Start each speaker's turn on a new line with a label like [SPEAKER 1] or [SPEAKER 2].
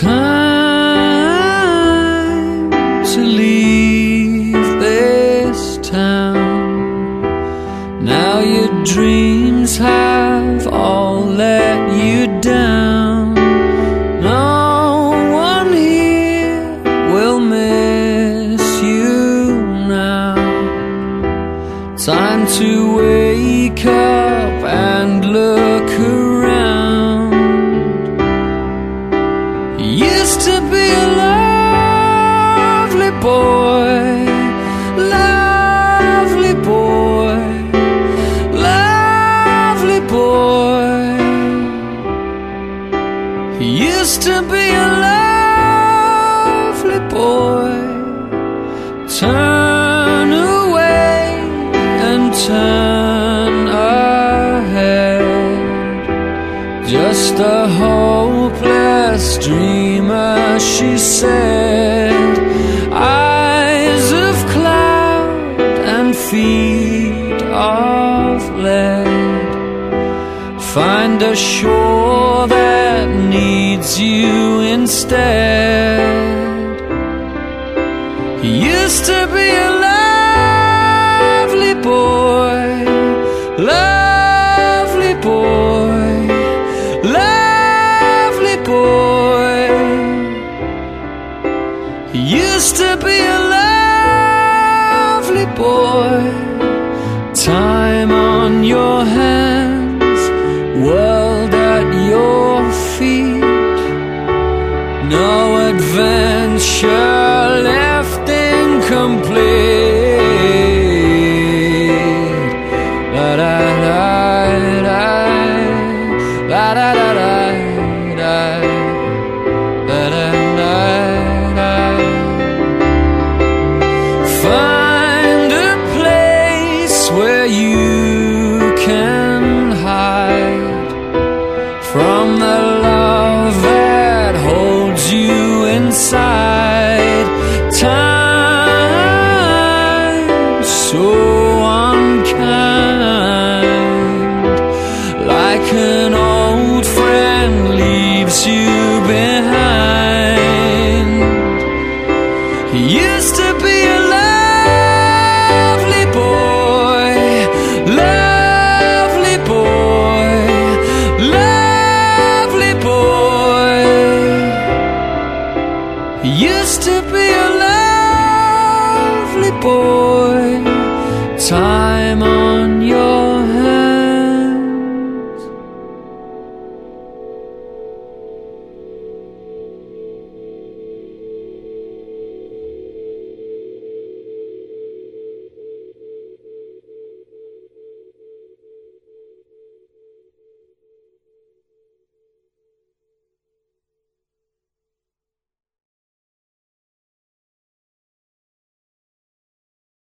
[SPEAKER 1] time to leave this town. Now your dreams have all let you down. No one here will miss you now. Time to wake up and look around. Used to be a lovely boy. Turn away and turn ahead. Just a hopeless dreamer, she said. Eyes of cloud and feet of lead. Find a shore that needs you instead. He used to be a lovely boy, lovely boy, lovely boy. He used to be a lovely boy. Time on your No adventure left incomplete. La da da da, la da da da da, la da da da. Find a place where you can hide from the holds you inside. Time so unkind, like an old friend leaves you behind. He used to be used to be a lovely boy. Time